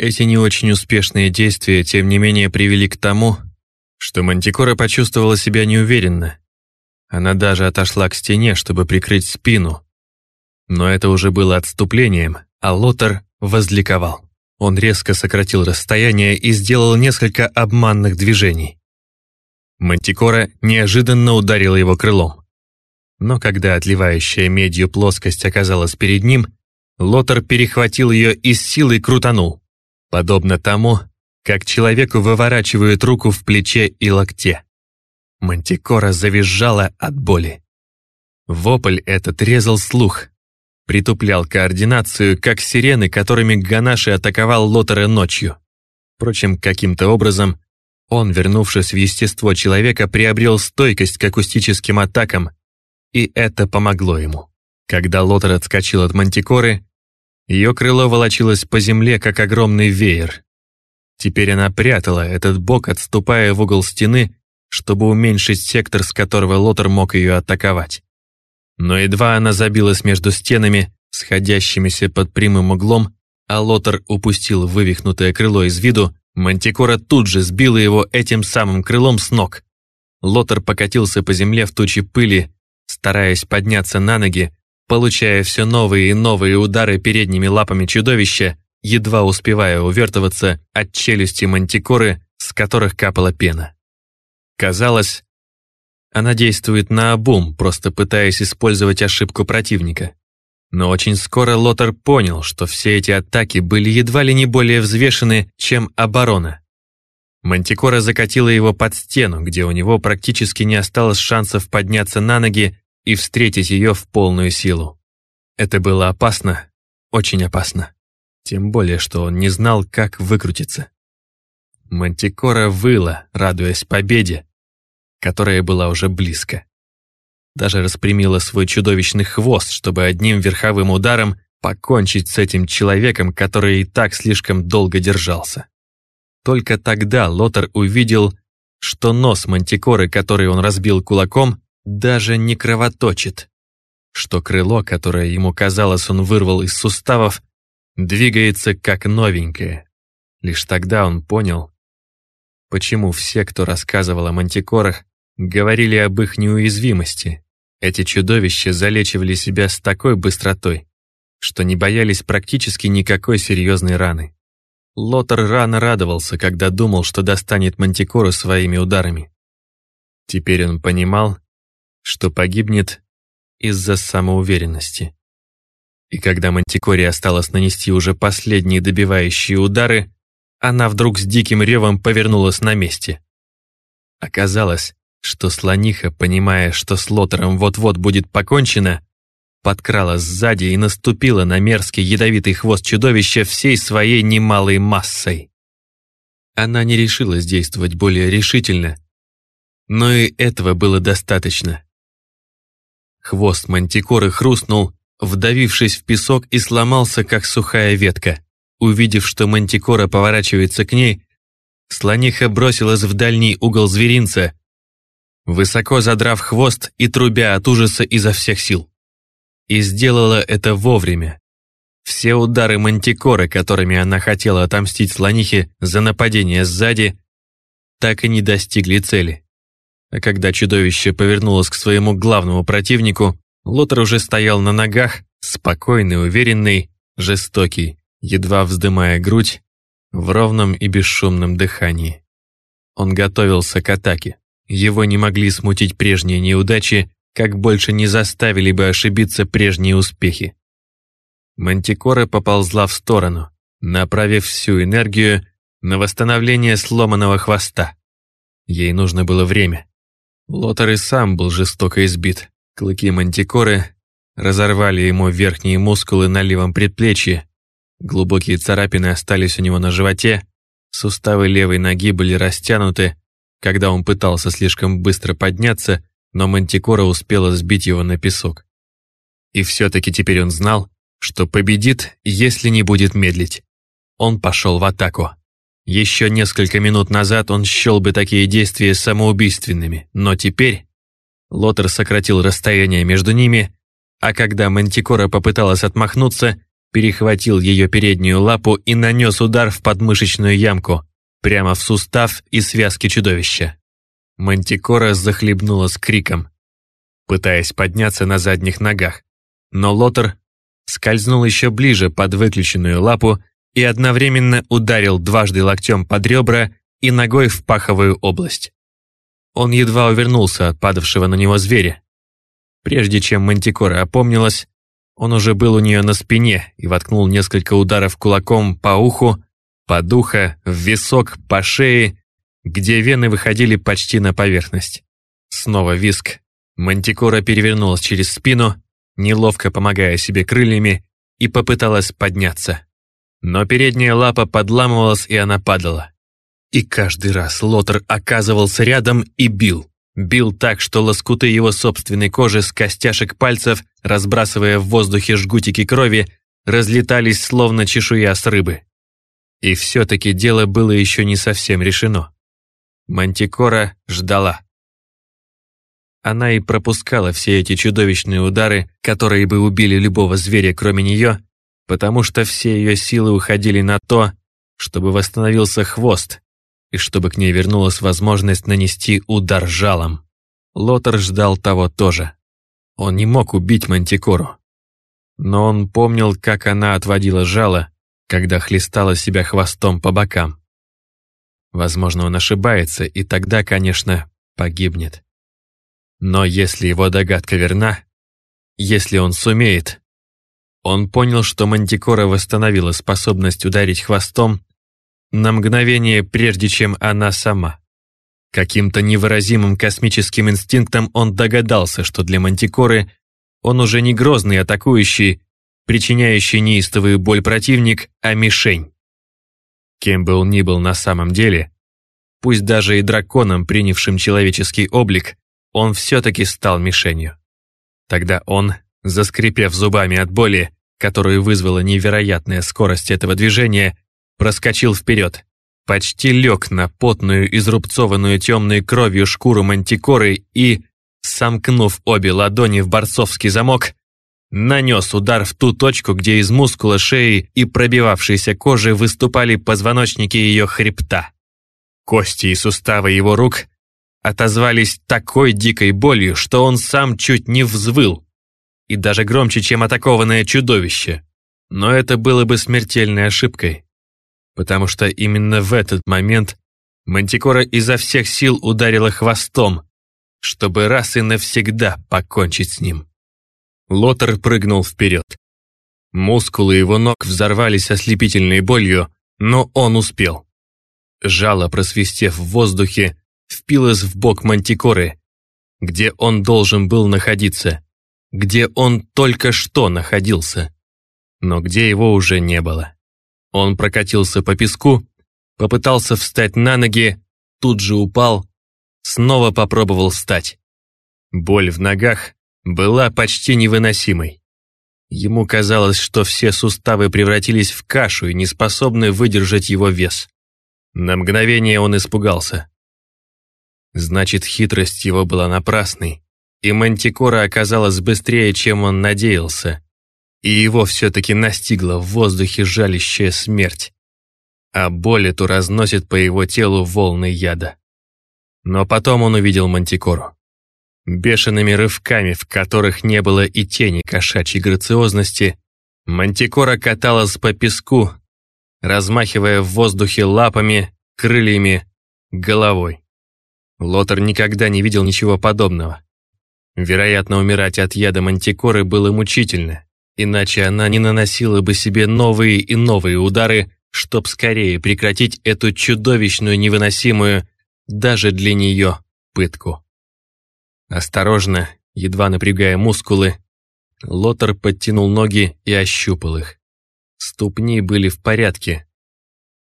Эти не очень успешные действия, тем не менее, привели к тому, что Мантикора почувствовала себя неуверенно. Она даже отошла к стене, чтобы прикрыть спину. Но это уже было отступлением, а Лотар возликовал. Он резко сократил расстояние и сделал несколько обманных движений. Мантикора неожиданно ударила его крылом. Но когда отливающая медью плоскость оказалась перед ним, Лотар перехватил ее и с силой крутанул, подобно тому, как человеку выворачивают руку в плече и локте. Мантикора завизжала от боли. Вопль этот резал слух, притуплял координацию, как сирены, которыми Ганаши атаковал Лотера ночью. Впрочем, каким-то образом он, вернувшись в естество человека, приобрел стойкость к акустическим атакам, и это помогло ему. Когда Лотер отскочил от мантикоры, ее крыло волочилось по земле, как огромный веер. Теперь она прятала этот бок, отступая в угол стены, чтобы уменьшить сектор, с которого Лотер мог ее атаковать. Но едва она забилась между стенами, сходящимися под прямым углом, а Лотер упустил вывихнутое крыло из виду, Мантикора тут же сбила его этим самым крылом с ног. Лотер покатился по земле в туче пыли, стараясь подняться на ноги, получая все новые и новые удары передними лапами чудовища, едва успевая увертываться от челюсти мантикоры, с которых капала пена. Казалось, она действует на обум, просто пытаясь использовать ошибку противника. Но очень скоро Лотар понял, что все эти атаки были едва ли не более взвешены, чем оборона. Мантикора закатила его под стену, где у него практически не осталось шансов подняться на ноги и встретить ее в полную силу. Это было опасно, очень опасно. Тем более, что он не знал, как выкрутиться. Мантикора выла, радуясь победе, которая была уже близко. Даже распрямила свой чудовищный хвост, чтобы одним верховым ударом покончить с этим человеком, который и так слишком долго держался. Только тогда Лотар увидел, что нос мантикоры, который он разбил кулаком, даже не кровоточит, что крыло, которое ему казалось он вырвал из суставов, двигается как новенькое. Лишь тогда он понял, почему все, кто рассказывал о мантикорах, говорили об их неуязвимости. Эти чудовища залечивали себя с такой быстротой, что не боялись практически никакой серьезной раны. Лотер рано радовался, когда думал, что достанет Мантикору своими ударами. Теперь он понимал, что погибнет из-за самоуверенности. И когда Мантикоре осталось нанести уже последние добивающие удары, она вдруг с диким ревом повернулась на месте. Оказалось, что слониха, понимая, что с Лотером вот-вот будет покончено, подкралась сзади и наступила на мерзкий ядовитый хвост чудовища всей своей немалой массой. Она не решилась действовать более решительно, но и этого было достаточно. Хвост мантикоры хрустнул, вдавившись в песок и сломался, как сухая ветка. Увидев, что мантикора поворачивается к ней, слониха бросилась в дальний угол зверинца, высоко задрав хвост и трубя от ужаса изо всех сил. И сделала это вовремя. Все удары мантикоры, которыми она хотела отомстить слонихе за нападение сзади, так и не достигли цели. А когда чудовище повернулось к своему главному противнику, Лотер уже стоял на ногах, спокойный, уверенный, жестокий, едва вздымая грудь, в ровном и бесшумном дыхании. Он готовился к атаке. Его не могли смутить прежние неудачи, как больше не заставили бы ошибиться прежние успехи. Мантикора поползла в сторону, направив всю энергию на восстановление сломанного хвоста. Ей нужно было время. Лотар и сам был жестоко избит. Клыки мантикоры разорвали ему верхние мускулы на левом предплечье. Глубокие царапины остались у него на животе, суставы левой ноги были растянуты, когда он пытался слишком быстро подняться, но Мантикора успела сбить его на песок. И все-таки теперь он знал, что победит, если не будет медлить. Он пошел в атаку. Еще несколько минут назад он счел бы такие действия самоубийственными, но теперь Лотер сократил расстояние между ними, а когда Мантикора попыталась отмахнуться, перехватил ее переднюю лапу и нанес удар в подмышечную ямку, прямо в сустав и связки чудовища. Мантикора захлебнулась криком, пытаясь подняться на задних ногах, но Лотер скользнул еще ближе под выключенную лапу и одновременно ударил дважды локтем под ребра и ногой в паховую область. Он едва увернулся от падавшего на него зверя. Прежде чем Мантикора опомнилась, он уже был у нее на спине и воткнул несколько ударов кулаком по уху, по ухо, в висок, по шее, где вены выходили почти на поверхность. Снова виск. Мантикора перевернулась через спину, неловко помогая себе крыльями, и попыталась подняться. Но передняя лапа подламывалась, и она падала. И каждый раз Лотер оказывался рядом и бил. Бил так, что лоскуты его собственной кожи с костяшек пальцев, разбрасывая в воздухе жгутики крови, разлетались словно чешуя с рыбы. И все-таки дело было еще не совсем решено. Мантикора ждала. Она и пропускала все эти чудовищные удары, которые бы убили любого зверя, кроме нее, потому что все ее силы уходили на то, чтобы восстановился хвост, и чтобы к ней вернулась возможность нанести удар жалом. Лотер ждал того тоже. Он не мог убить Мантикору. Но он помнил, как она отводила жало, когда хлестала себя хвостом по бокам. Возможно, он ошибается, и тогда, конечно, погибнет. Но если его догадка верна, если он сумеет, он понял, что Мантикора восстановила способность ударить хвостом на мгновение прежде, чем она сама. Каким-то невыразимым космическим инстинктом он догадался, что для Мантикоры он уже не грозный атакующий, причиняющий неистовую боль противник, а мишень. Кем бы он ни был на самом деле, пусть даже и драконом, принявшим человеческий облик, он все-таки стал мишенью. Тогда он, заскрипев зубами от боли, которую вызвала невероятная скорость этого движения, проскочил вперед, почти лег на потную, изрубцованную темной кровью шкуру мантикоры и, сомкнув обе ладони в борцовский замок, нанес удар в ту точку, где из мускула шеи и пробивавшейся кожи выступали позвоночники ее хребта. Кости и суставы его рук отозвались такой дикой болью, что он сам чуть не взвыл, и даже громче, чем атакованное чудовище. Но это было бы смертельной ошибкой потому что именно в этот момент Мантикора изо всех сил ударила хвостом, чтобы раз и навсегда покончить с ним. Лотер прыгнул вперед. Мускулы его ног взорвались ослепительной болью, но он успел. Жало, просвистев в воздухе, впилось в бок Мантикоры, где он должен был находиться, где он только что находился, но где его уже не было. Он прокатился по песку, попытался встать на ноги, тут же упал, снова попробовал встать. Боль в ногах была почти невыносимой. Ему казалось, что все суставы превратились в кашу и не способны выдержать его вес. На мгновение он испугался. Значит, хитрость его была напрасной, и Мантикора оказалась быстрее, чем он надеялся, и его все-таки настигла в воздухе жалящая смерть, а боль эту разносит по его телу волны яда. Но потом он увидел Мантикору. Бешеными рывками, в которых не было и тени кошачьей грациозности, Мантикора каталась по песку, размахивая в воздухе лапами, крыльями, головой. Лотер никогда не видел ничего подобного. Вероятно, умирать от яда мантикоры было мучительно, Иначе она не наносила бы себе новые и новые удары, чтоб скорее прекратить эту чудовищную, невыносимую, даже для нее, пытку. Осторожно, едва напрягая мускулы, Лотер подтянул ноги и ощупал их. Ступни были в порядке,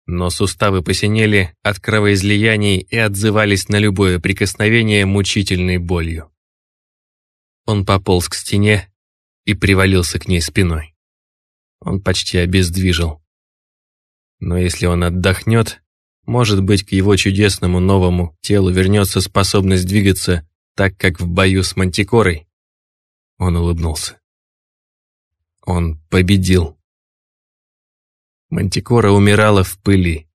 но суставы посинели от кровоизлияний и отзывались на любое прикосновение мучительной болью. Он пополз к стене, и привалился к ней спиной. Он почти обездвижил. Но если он отдохнет, может быть, к его чудесному новому телу вернется способность двигаться так, как в бою с Мантикорой. Он улыбнулся. Он победил. Мантикора умирала в пыли.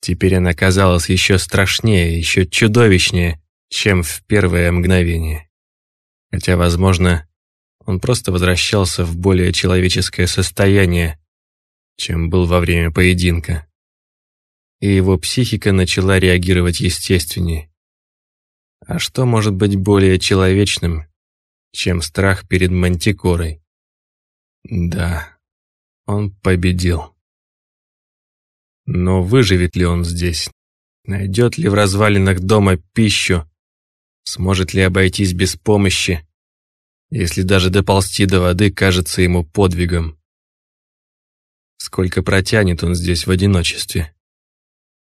Теперь она казалась еще страшнее, еще чудовищнее, чем в первое мгновение. Хотя, возможно, он просто возвращался в более человеческое состояние, чем был во время поединка. И его психика начала реагировать естественнее. А что может быть более человечным, чем страх перед мантикорой? Да, он победил. Но выживет ли он здесь? Найдет ли в развалинах дома пищу? Сможет ли обойтись без помощи, если даже доползти до воды кажется ему подвигом? Сколько протянет он здесь в одиночестве?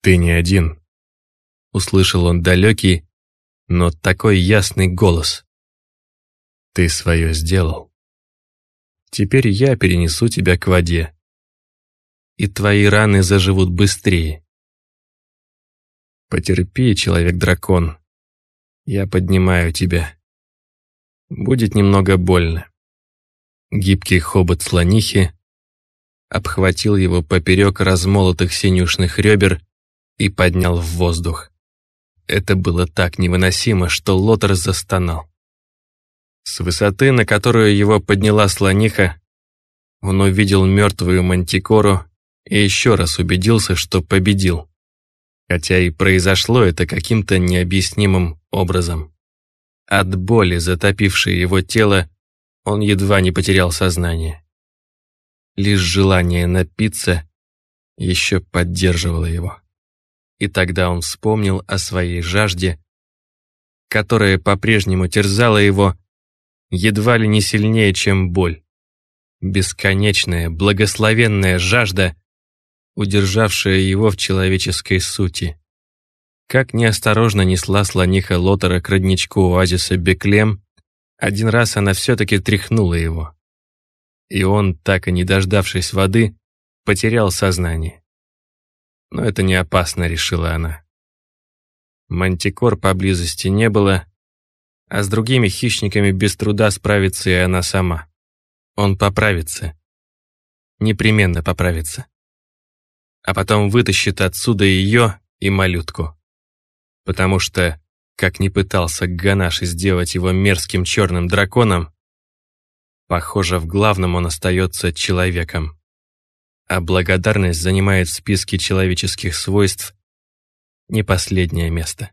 «Ты не один», — услышал он далекий, но такой ясный голос. «Ты свое сделал. Теперь я перенесу тебя к воде, и твои раны заживут быстрее. Потерпи, человек-дракон, я поднимаю тебя. Будет немного больно». Гибкий хобот слонихи обхватил его поперек размолотых синюшных ребер и поднял в воздух. Это было так невыносимо, что Лотер застонал. С высоты, на которую его подняла слониха, он увидел мертвую мантикору и еще раз убедился, что победил. Хотя и произошло это каким-то необъяснимым образом. От боли, затопившей его тело, он едва не потерял сознание. Лишь желание напиться еще поддерживало его. И тогда он вспомнил о своей жажде, которая по-прежнему терзала его едва ли не сильнее, чем боль. Бесконечная, благословенная жажда, удержавшая его в человеческой сути. Как неосторожно несла слониха Лотера к родничку оазиса Беклем, один раз она все-таки тряхнула его. И он, так и не дождавшись воды, потерял сознание. Но это не опасно, решила она. Мантикор поблизости не было, а с другими хищниками без труда справится и она сама. Он поправится. Непременно поправится. А потом вытащит отсюда ее и малютку. Потому что, как ни пытался Ганаш сделать его мерзким черным драконом, похоже, в главном он остается человеком а благодарность занимает в списке человеческих свойств не последнее место.